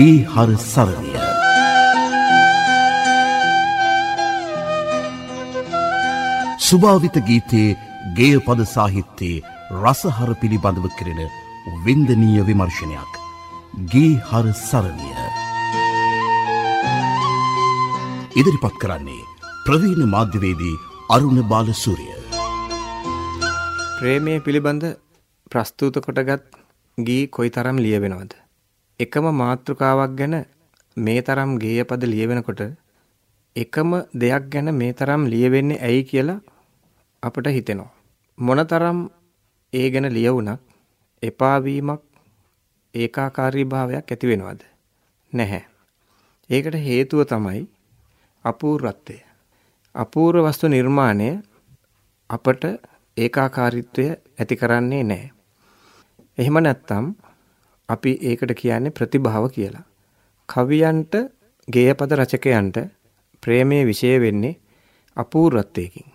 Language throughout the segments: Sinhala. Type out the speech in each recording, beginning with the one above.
ගේ හර සරණිය සුභාවිත ගීතයේ ගේයපද සාහිත්‍යයේ රසහර පිළිබඳව කෙරෙන වින්දනීය විමර්ශනයක්. ගේ හර සරණිය. ඉදිරිපත් කරන්නේ ප්‍රවීණ මාධ්‍යවේදී අරුණ බාලසූරිය. ප්‍රේමය පිළිබඳ ප්‍රස්තුත කොටගත් ගී කොයි තරම් ලියවෙනවද. එකම මාතෘකාවක් ගැන මේ තරම් ගේයපද ලියවෙනකොට එකම දෙයක් ගැන මේ තරම් ලියවෙන්නේ ඇයි කියලා අපට හිතෙනවා. මොනතරම් ඒ ගැන ලියවුණත් එපාවීමක් ඒකාකාරී භාවයක් ඇති වෙනවද? නැහැ. ඒකට හේතුව තමයි අපූර්වත්වය. අපූර්ව වස්තු නිර්මාණය අපට ඒකාකාරීත්වය ඇති කරන්නේ නැහැ. එහෙම නැත්නම් අපි ඒකට කියන්නේ ප්‍රතිභාව කියලා. කවියන්ට ගේයපද රචකයන්ට ප්‍රේමයේ විශේෂ වෙන්නේ අපූර්වත්වයකින්.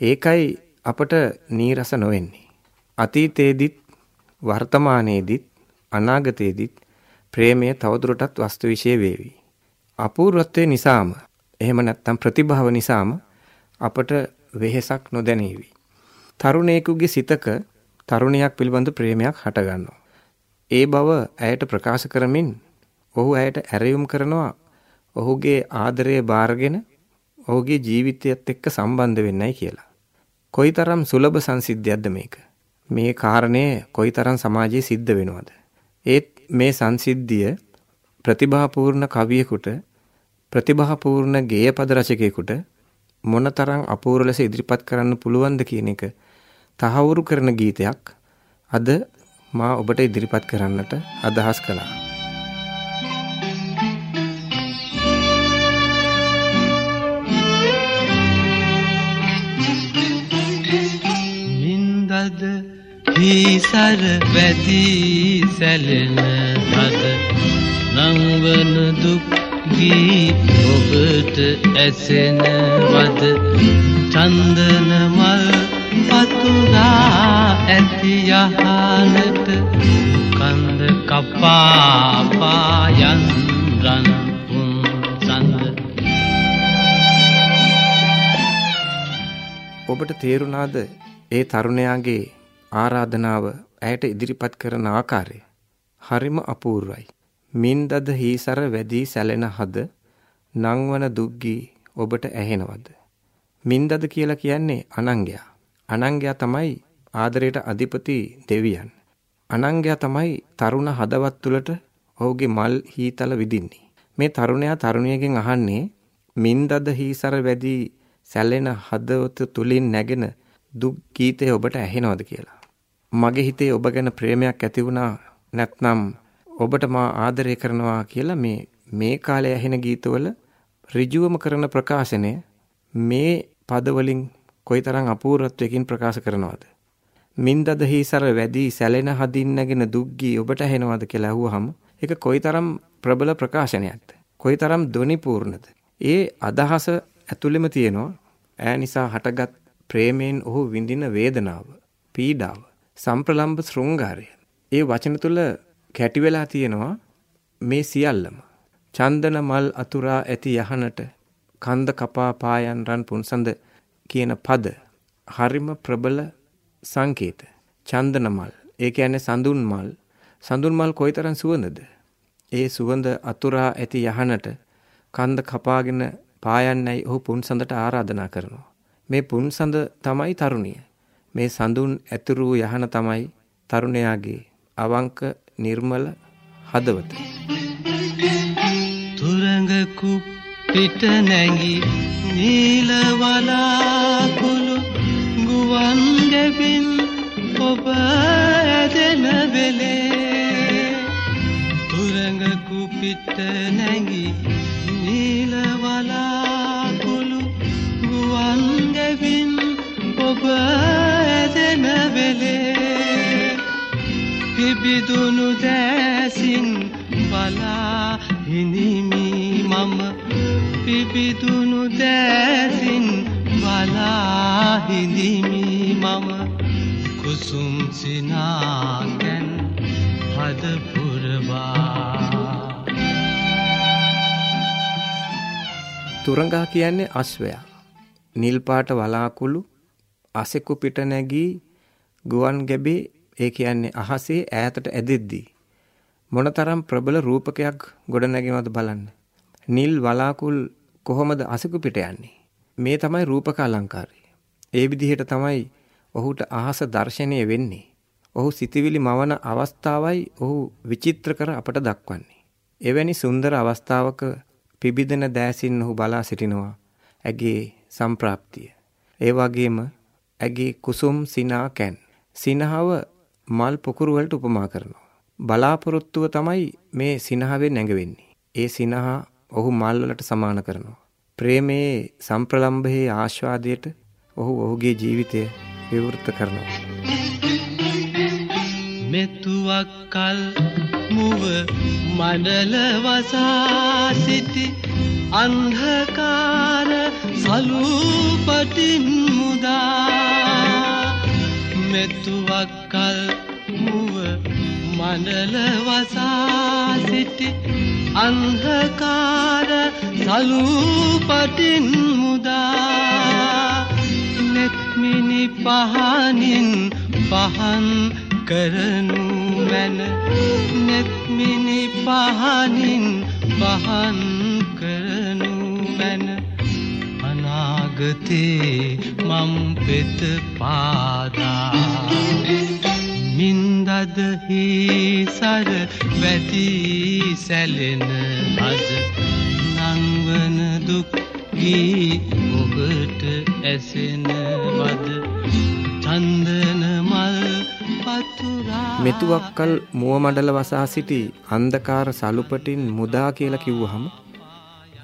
ඒකයි අපට නීරස නොවෙන්නේ. අතීතයේදීත් වර්තමානයේදීත් අනාගතයේදීත් ප්‍රේමය තවදුරටත් වස්තු විශේෂ වේවි. අපූර්වත්වය නිසාම එහෙම නැත්නම් ප්‍රතිභාව නිසාම අපට වෙහෙසක් නොදැනේවි. තරුණයෙකුගේ සිතක තරුණියක් පිළිබඳ ප්‍රේමයක් හටගන්නවා. ඒ බව ඇයට ප්‍රකාශ කරමින් ඔහු ඇයට ඇරයුම් කරනවා ඔහුගේ ආදරය බාරගෙන ඔහුගේ ජීවිතයත් එක්ක සම්බන්ධ වෙන්නයි කියලා. කොයිතරම් සුලභ සංසිද්ධියක්ද මේක? මේ කාරණය කොයිතරම් සමාජයේ සිද්ධ වෙනවද? ඒත් මේ සංසිද්ධිය ප්‍රතිභාපූර්ණ කවියෙකුට ප්‍රතිභාපූර්ණ ගේයපද රචකයෙකුට මොනතරම් අපූර්ව ලෙස ඉදිරිපත් කරන්න පුළුවන්ද කියන එක තහවුරු කරන ගීතයක් අද මා ඔබට ඉදිරිපත් කරන්නට අදහස් කළා. මින්දද හිසර වැදී සැලෙන හද නංවන දුක් ගී ඔබට ඇසෙන වද චන්දන මල් පතුරා ඇති යහනට කන්ද කපා පායන් රන් පුන් සඳ ඔබට තේරුණාද ඒ තරුණයාගේ ආරාධනාව ඇයට ඉදිරිපත් කරන ආකාරය හරිම අපූර්වයි. මින්දද හීසර වැදී සැලෙන හද නංවන දුක්ගී ඔබට ඇහෙනවද. මින්දද කියලා කියන්නේ අනංගයා. අනංගයා තමයි ආදරයට අධිපති දෙවියන්. අනංගයා තමයි තරුණ හදවත් තුළට ඔහුගේ මල් හීතල විදින්නේ. මේ තරුණයා තරුණියගෙන් අහන්නේ මින්දද හීසර වැදී සැලෙන හදවත තුලින් නැගෙන දුක් ගීතය ඔබට ඇහෙනවද කියලා. මගේ හිතේ ඔබ ගැන ප්‍රේමයක් ඇති වුණා නැත්නම් ඔබට මා ආදරය කරනවා කියලා මේ මේ කාලේ ඇහෙන ගීතවල ඍජුවම කරන ප්‍රකාශනය මේ පදවලින් කොයිතරම් අපූර්වත්වයකින් ප්‍රකාශ කරනවද? මින්දද හිසර වැඩි සැලෙන හදින් නැගෙන දුක්ගී ඔබට ඇහෙනවද කියලා අහුවහම ඒක කොයිතරම් ප්‍රබල ප්‍රකාශනයක්ද? කොයිතරම් ධ්වනිපූර්ණද? ඒ අදහස ඇතුළෙම තියෙනවා ඈ නිසා හටගත් ප්‍රේමයෙන් ඔහු විඳින වේදනාව, පීඩාව, සම්ප්‍රලම්භ ශෘංගාරය. ඒ වචන තුල කැටි වෙලා තියෙනවා මේ සියල්ලම. චන්දන මල් අතුරා ඇති යහනට කන්ද කපා පායන් රන් පුන්සඳ කියන පද හරිම ප්‍රබල සංකේත. චන්දන මල්. ඒ කියන්නේ සඳුන් මල්. සඳුන් මල් කොයිතරම් සුවඳද? ඒ සුවඳ අතුරා ඇති යහනට කන්ද කපාගෙන පායන්නයි ඔහු පුන්සඳට ආරාධනා කරනවා. මේ පුන්සඳ තමයි තරුණිය. මේ සඳුන් ඇතුරු යහන තමයි තරුණයාගේ අවංක නිර්මල හදවත. තුරඟ කුප්පිට නැගි නීල වලාකුළු ගුවන් ගැබින් ඔබ ඇදෙන වෙලේ. තුරඟ කුපිට නැගි නීල වලාකුළු ගුවන් ගැබින් ඔබ ඇදෙන වෙලේ. පිබිදුණු දැසින් බලා හිනිමි මම පිබිදුණු දැසින් බලා හිඳිමි මම කුසුම් සිනාකැන් හද පුරවා තුරංගා කියන්නේ අශ්වයා. නිල් පාට වලාකුළු අසෙකු පිට නැගී ගුවන් ගැබේ ඒ කියන්නේ අහසේ ඈතට ඇදෙද්දී මොනතරම් ප්‍රබල රූපකයක් ගොඩනැගෙනවද බලන්න. නිල් වලාකුල් කොහොමද අසෙකු පිට යන්නේ? මේ තමයි රූපක අලංකාරය. ඒ විදිහට තමයි ඔහුට අහස දර්ශනය වෙන්නේ. ඔහු සිතවිලි මවන අවස්ථාවයි ඔහු විචිත්‍ර කර අපට දක්වන්නේ. එවැනි සුන්දර අවස්ථාවක පිබිදෙන දෑසින් ඔහු බලා සිටිනවා. ඇගේ සම්ප්‍රාප්තිය. ඒ වගේම ඇගේ කුසුම් සිනා කැන්. සිනහව මල් පොකුරු වලට උපමා කරනවා. බලාපොරොත්තුව තමයි මේ සිනහවෙන් නැඟවෙන්නේ. ඒ සිනහ ඔහු මල් වලට සමාන කරනවා. ප්‍රේමයේ සම්ප්‍රලම්භයේ ආස්වාදයට ඔහු ඔහුගේ ජීවිතය විවෘත කරනවා. මෙතුවක් කල් මුව මඩල වසා සිටි අන්ධකාර සලූපටින් මුදා මෙතුවක් කල් මුව මඩල වසා සිටි අන්ධකාර සලූපටින් මුදා නෙත්මිනි පහනින් පහන් කරනු මැන නෙත්මිනි පහනින් පහන් කරනු මැන අනාගතේ මම් පෙත පාදා මින්දද හිසර වැදී සැලෙන අද නංවන දුක් ගී ඔබට ඇසෙන වද චන්දන මල් පතුරා මෙතුවක්කල් මුව මඩල වසා සිටි අන්ධකාර සලුපටින් මුදා කියලා කිව්වහම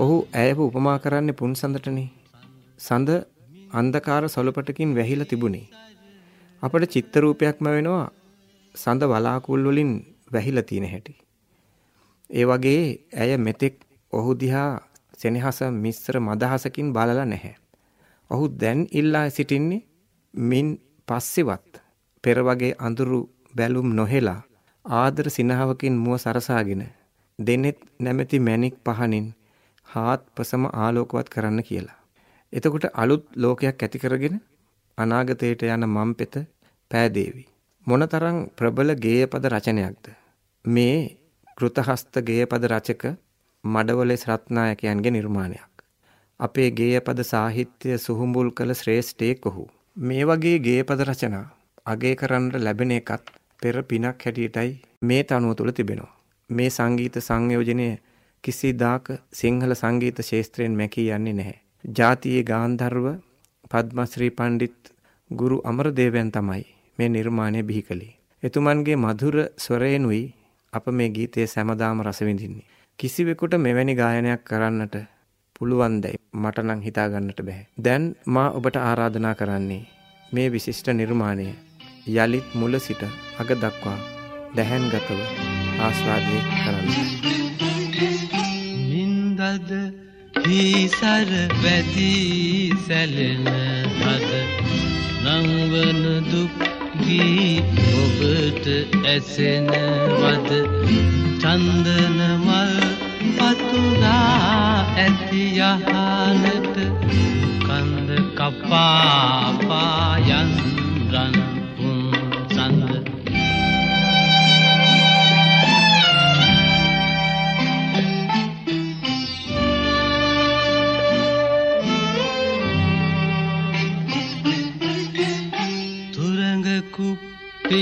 ඔහු ඇයව උපමා කරන්නේ පුන් සඳටනේ. සඳ අන්ධකාර සලුපටකින් වැහිලා තිබුණේ. අපට චිත්ත රූපයක්ම වෙනවා සඳ වලාකුල් වලින් වැහිලා තියෙන හැටි. ඒ වගේ ඇය මෙතෙක් ඔහු දිහා සෙනෙහස මිශ්‍ර මදහසකින් බලලා නැහැ. ඔහු දැන් ඉල්ලා සිටින්නේ මින් පස්සෙවත් පෙර වගේ අඳුරු බැලුම් නොහෙලා ආදර සිනහවකින් මුව සරසාගෙන දෙනෙත් නැමැති මැණික් පහනින් හාත්පසම ආලෝකවත් කරන්න කියලා. එතකොට අලුත් ලෝකයක් ඇති කරගෙන අනාගතයට යන මම්පෙත පෑදේවි. මොනතරම් ප්‍රබල ගේයපද රචනයක්ද. මේ කෘතහස්ත ගේයපද රචක මඩවලේ රත්නායකයන්ගේ නිර්මාණයක්. අපේ ගේයපද සාහිත්‍ය සුහුඹුල් කළ ශ්‍රේෂ්ඨයෙක් ඔහු. මේ වගේ ගේයපද රචනා අගය කරන්න ලැබෙන එකත් පෙර පිනක් හැටියටයි මේ තනුව තුළ තිබෙනවා. මේ සංගීත සංයෝජනය කිසිදාක සිංහල සංගීත ශේස්ත්‍රයෙන් මැකී යන්නේ නැහැ. ජාතියේ ගාන්ධර්ව පද්මශ්‍රී පණ්ඩිත් ගුරු අමරදේවයන් තමයි මේ නිර්මාණය බිහි කළේ. එතුමන්ගේ මధుර ස්වරයෙන්ුයි අප මේ ගීතයේ සැමදාම රස විඳින්නේ. කිසිවෙකුට මෙවැනි ගායනයක් කරන්නට පුළුවන් දැයි මට නම් හිතා ගන්නට බෑ. දැන් මා ඔබට ආරාධනා කරන්නේ මේ විශිෂ්ට නිර්මාණය යලිත් මුල සිට අග දක්වා දැහැන්ගතව ආස්වාදය කරන්න. මින්දද හිසර වැදී සැලෙන අද නංවන දුක් ගී ඔබට ඇසෙන වද චන්දන මල් පතුරා ඇති යහනට කන්ද කපා යන් රන්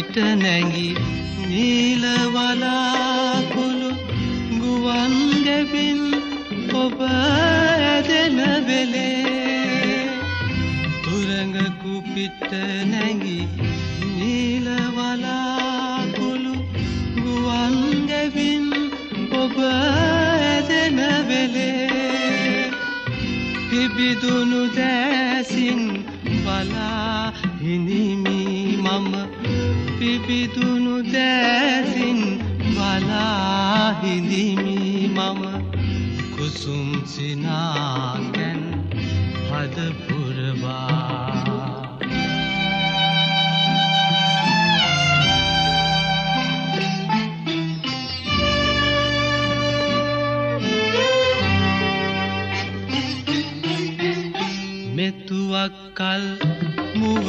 පිට නැගි නීල වලාකුළු ගුවන් ගැබින් ඔබ ඇදෙන වෙලේ. තුරඟකු පිට නැගි නීල වලාකුළු ගුවන් ගැබින් ඔබ ඇදෙන වෙලේ. පිබිදුණු දැසින් බලා හිනිමි මම පිබිදුණු දැසින් බලා හිඳිමි මම. කුසුම් සිනාකැන් හදපුරවා. මෙතුවක් කල් මුව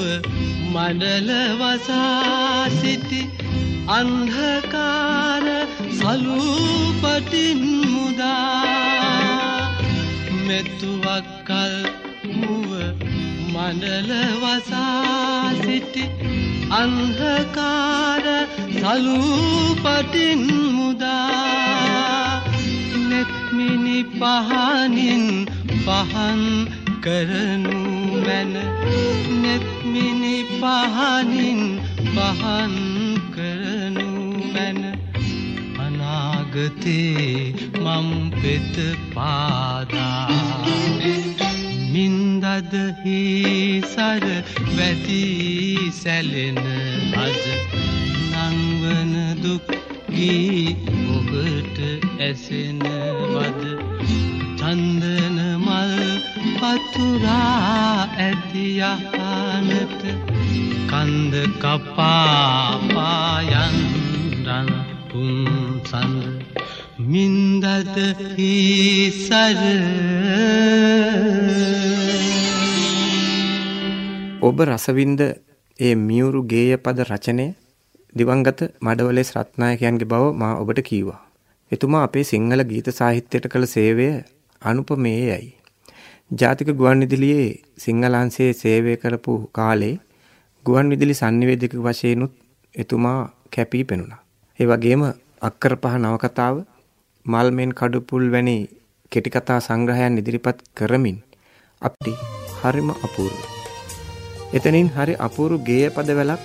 මඩල වසා සිටි අන්ධකාර සලූපටින් මුදා. මෙතුවක් කල් මුව මඩල වසා සිටි අන්ධකාර සලූපටින් මුදා. නෙත්මිනි පහනින් පහන් කරනු මැන නෙත්මිනි පහනින් පහන් කරනු මැන. අනාගතේ මම් පෙත පාදා මින්දදහි සර වැදී සැලෙන අද. නංවන දුක්ගී ඔබට ඇසෙන වද චන්දන මල් පතුරා ඇතියහනට කන්ද කපාපායන් රන් පුන් සඳ මින්දද හිසර ඔබ රසවින්ද ඒ මියුරු ගේය පද රචනය දිවංගත මඩවලේ රත්නායකයන්ගේ බව මා ඔබට කීවා. එතුමා අපේ සිංහල ගීත සාහිත්‍යයට කළ සේවය අනුපමේයයි. ජාතික ගුවන් විදුලියේ සිංහලංශයේ සේවය කරපු කාලේ ගුවන් විදුලි sannivedaka වශයෙන්ුත් එතුමා කැපී පෙනුණා. ඒ වගේම අක්කර පහ නවකතාව මල්මෙන් කඩුපුල් වැනි කෙටි කතා සංග්‍රහයන් ඉදිරිපත් කරමින් අපිට හරිම අපූර්වයි. එතනින් හරි අපූරු ගේය පදවලක්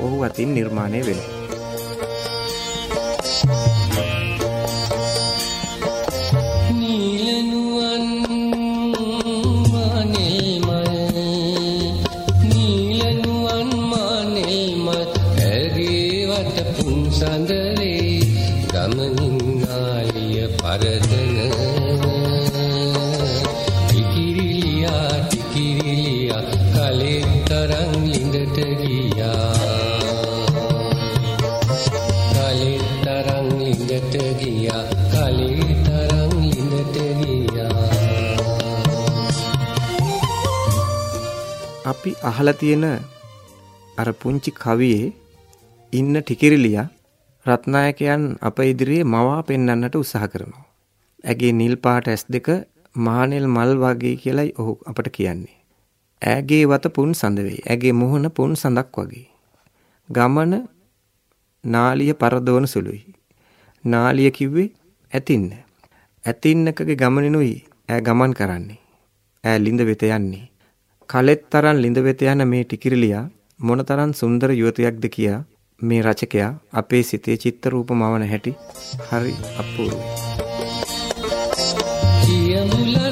ඔහු අතින් නිර්මාණය වෙනවා. පුන්සඳරේ ගමනින් ආලිය පරදන. ටිකිරිලියා ටිකිරිලියා කලේ තරම් ලිඳට ගියා. කලේ තරම් ලිඳට ගියා කලේ තරම් ලිඳට ගියා. අපි අහලා තියෙන අර පුංචි කවියේ ඉන්න ටිකිරිලියා රත්නායකයන් අප ඉදිරියේ මවා පෙන්වන්නට උත්සාහ කරනවා. ඇගේ නිල් පාට ඇස් දෙක මහනෙල් මල් වගේ කියලයි ඔහු අපට කියන්නේ. ඈගේ වත පුන් සඳ වෙයි. ඇගේ මුහුණ පුන් සඳක් වගේ. ගමන නාලිය පරදවන සුළුයි. නාලිය කිව්වේ ඇතින්න. ඇතින්නකගේ ගමනිනුයි ඈ ගමන් කරන්නේ. ඈ ලිඳ වෙත යන්නේ. කලෙත් තරම් ලිඳ වෙත යන මේ ටිකිරිලියා මොනතරම් සුන්දර යුවතියක්ද කියා මේ රචකයා අපේ සිතේ චිත්ත රූප මවන හැටි හරි අපූර්වයි. කියමුලතා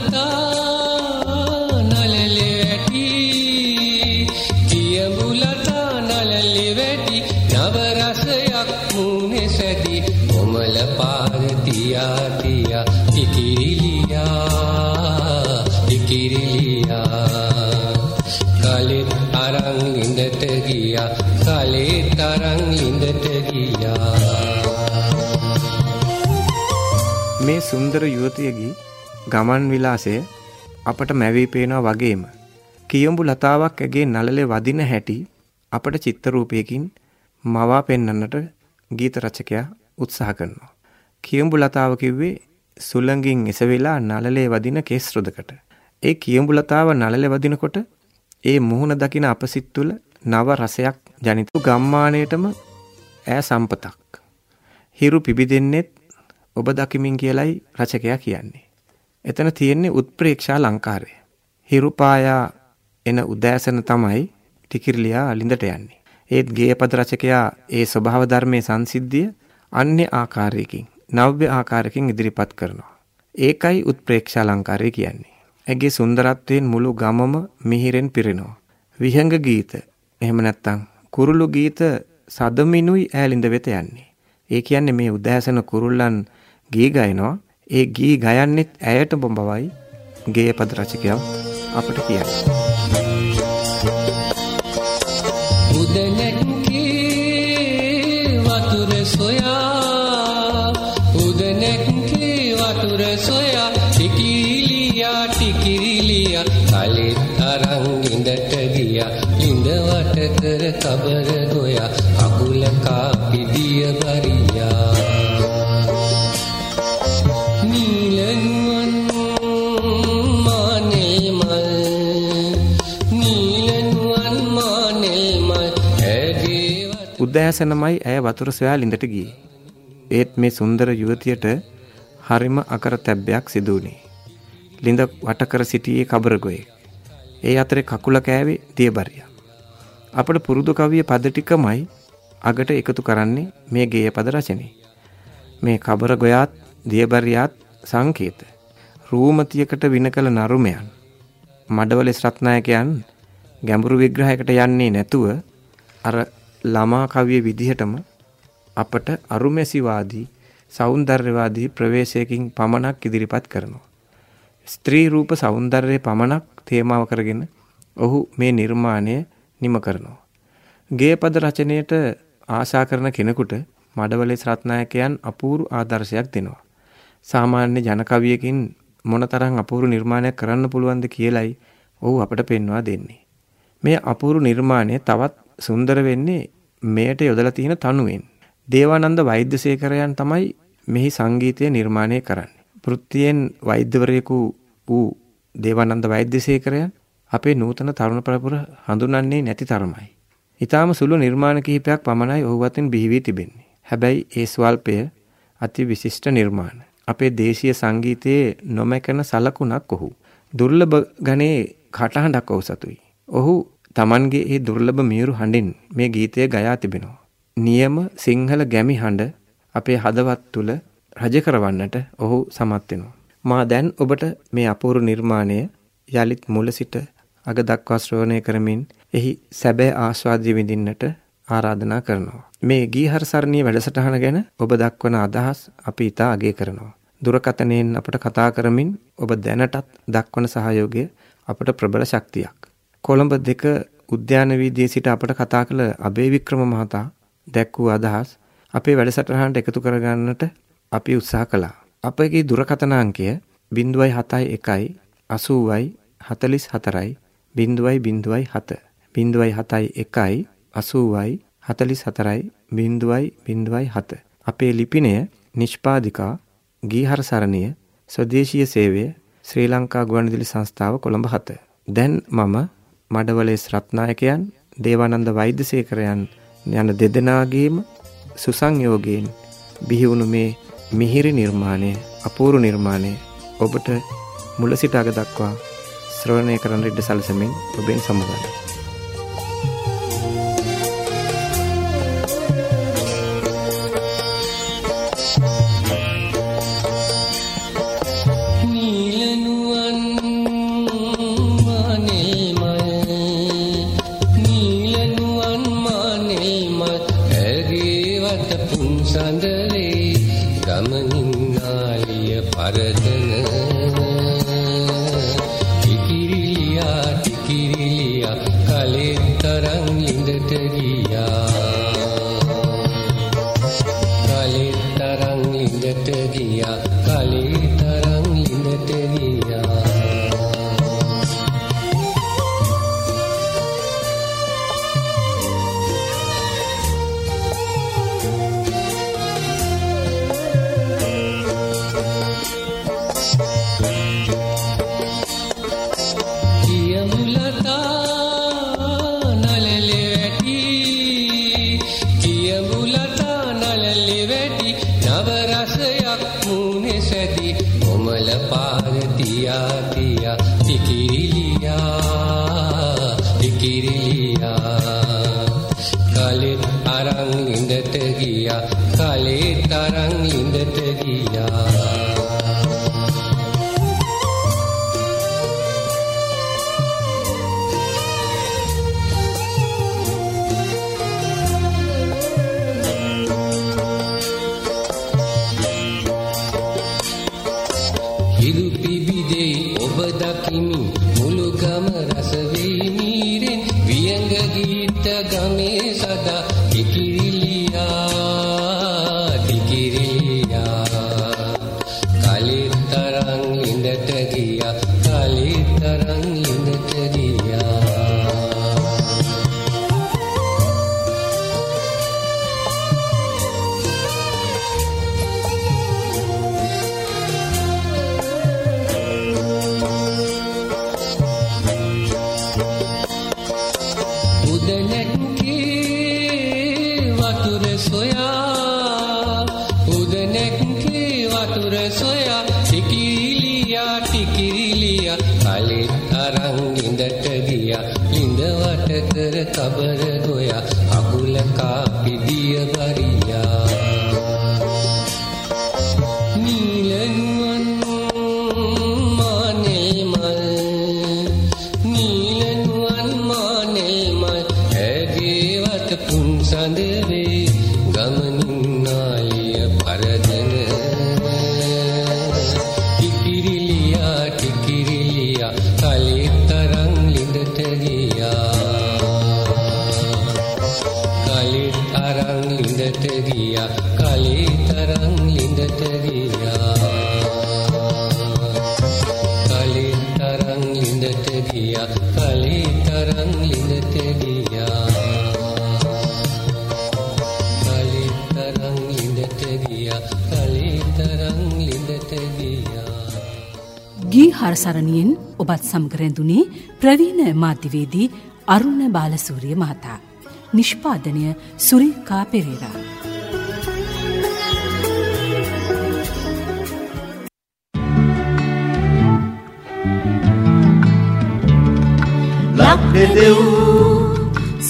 සුන්දර යුවතියගේ ගමන් විලාසය අපට මැවී පේනවා වගේම කියඹු ලතාවක් ඇගේ නළලේ වදින හැටි අපට චිත්‍රරූපයකින් මවා පෙන්වන්නට ගීත රචකයා උත්සාහ කරනවා. කියඹු ලතාව කිව්වේ සුළඟින් එසවෙලා නළලේ වදින කේස් රොදකට. ඒ කියඹු ලතාව නළලේ වදිනකොට ඒ මුහුණ දකින අපසිට තුළ නව රසයක් ජනිත ගම්මානයටම ඈ සම්පතක්. හිරු පිබිදෙන්නෙත් ඔබ දකිමින් කියලයි රචකයා කියන්නේ. එතන තියෙන්නේ උත්ප්‍රේක්ෂා ලංකාරය. හිරුපායා එන උදෑසන තමයි ටිකිරිලියා අලින්දට යන්නේ. ඒත් ගේයපද රචකයා ඒ ස්වභාව ධර්මයේ සංසිද්ධිය අන්‍ය ආකාරයකින් නව්‍ය ආකාරයකින් ඉදිරිපත් කරනවා. ඒකයි උත්ප්‍රේක්ෂා ලංකාරය කියන්නේ. ඇගේ සුන්දරත්වයෙන් මුළු ගමම මිහිරෙන් පිරෙනවා. විහංග ගීත එහෙම නැත්නම් කුරුළු ගීත සදමිනුයි ඈලින්ද වෙත යන්නේ. ඒ කියන්නේ මේ උදෑසන කුරුල්ලන් ගී ගයනවා. ඒ ගී ගයන්නෙත් ඇයට බොඹවයි ගේයපද රචකයා අපට කියන්නේ. උදනැක්කේ වතුර සොයා උදනැක්කේ වතුර සොයා ටිකිරිලියා ටිකිරිලියා කලෙත් අරන් ලිඳ වට කර කබර උදෑසනමයි ඇය වතුර සොයා ලිඳට ගියේ. ඒත් මේ සුන්දර යුවතියට හරිම අකරතැබ්බයක් සිදු වුණේ. ලිඳ වට කර සිටියේ කබරගොයෙක්. ඒ අතරේ කකුල කෑවේ දියබරියා. අපට පුරුදු කවිය පද ටිකමයි අගට එකතු කරන්නේ මේ ගේය පද රචනයේ. මේ කබරගොයාත් දියබරියාත් සංකේත. රූමතියකට වින කළ නරුමයන්. මඩවලෙස් රත්නායකයන් ගැඹුරු විග්‍රහයකට යන්නේ නැතුව අර ළමා කවිය විදිහටම අපට අරුමැසිවාදී සෞන්දර්යවාදී ප්‍රවේශයකින් පමණක් ඉදිරිපත් කරනවා. ස්ත්‍රී රූප సౌందර්යය පමණක් තේමාව කරගෙන ඔහු මේ නිර්මාණය නිම කරනවා. ගේපද රචනයට ආශා කරන කෙනෙකුට මඩවලේ රත්නායකයන් අපූරු ආදර්ශයක් දෙනවා. සාමාන්‍ය ජන කවියකින් මොනතරම් අපූරු නිර්මාණයක් කරන්න පුළුවන්ද කියලයි ඔහු අපට පෙන්වා දෙන්නේ. මේ අපූරු නිර්මාණය තවත් සුන්දර වෙන්නේ මෙයට යොදලා තියෙන තනුවෙන්. දේවානන්ද වෛද්‍යසේකරයන් තමයි මෙහි සංගීතය නිර්මාණය කරන්නේ. වෘත්තියෙන් වෛද්‍යවරයෙකු වූ දේවානන්ද වෛද්‍යසේකරයන් අපේ නූතන තරුණ පරපුර හඳුනන්නේ නැති තරමයි. ඊටාම සුළු නිර්මාණ කිහිපයක් පමණයි ඔහු අතින් බිහි වී තිබෙන්නේ. හැබැයි ඒ ස්වල්පය අති විශිෂ්ට නිර්මාණ. අපේ දේශීය සංගීතයේ නොමැකෙන සලකුණක් ඔහු. දුර්ලභ ගණේ කටහඬක් ඔහු සතුයි. ඔහු Tamanගේ ඒ දුර්ලභ මියුරු හඬින් මේ ගීතය ගයා තිබෙනවා. නියම සිංහල ගැමි හඬ අපේ හදවත් තුල රජ කරවන්නට ඔහු සමත් වෙනවා. මා දැන් ඔබට මේ අපූර්ව නිර්මාණය යලිත් මුල සිට අග දක්වා ශ්‍රවණය කරමින් එහි සැබෑ ආස්වාදය විඳින්නට ආරාධනා කරනවා. මේ ගීහර සරණිය වැඩසටහන ගැන ඔබ දක්වන අදහස් අපි ඉතා අගය කරනවා. දුරකථනයෙන් අපට කතා කරමින් ඔබ දැනටත් දක්වන සහයෝගය අපට ප්‍රබල ශක්තියක්. කොළඹ දෙක උද්‍යාන වීදියේ සිට අපට කතා කළ අබේ වික්‍රම මහතා දැක් වූ අදහස් අපේ වැඩසටහනට එකතු කරගන්නට අපි උත්සාහ කළා. අපගේ දුරකථන අංකය 071 80යි 44යි 0.07 0.71යි 80යි 44යි 0.07 අපේ ලිපිනය නිෂ්පාදිකා ගීහර සරණිය ස්වදේශීය සේවය ශ්‍රී ලංකා ගුවන්විදුලි සංස්ථාව කොළඹ 7 දැන් මම මඩවලේ රත්නායකයන් දේවානන්ද වෛද්‍යසේකරයන් යන දෙදෙනාගේම සුසංයෝගයෙන් බිහිවුණු මේ මිහිරි නිර්මාණය අපූරු නිර්මාණය ඔබට මුල සිට අග දක්වා ශ්‍රවණය කරන්න ඉඩ සැලසෙමින් ඔබෙන් සමුගන්නවා ගියා කලිතරන් ඉඳට ගියා ටිකිරිලියා ටිකිරිලියා කලිත් අරන් ඉඳට ගියා. ලිඳ වට කර කබර ගියා කලිත් අරන් ලිඳට ගියා. කලිත් අරන් ලිඳට ගියා. කලිත් අරන් ලිඳට ගියා. කලිත් අරන් ලිඳට ගියා. කලිත් අරන් ලිඳට ගියා. ගී හරසරණියෙන් ඔබත් සමග රැඳුනේ ප්‍රවීණ මාධ්‍යවේදී අරුණ බාලසූරිය මහතා. නිෂ්පාදනය සුරිකා පෙරේරා. بدوم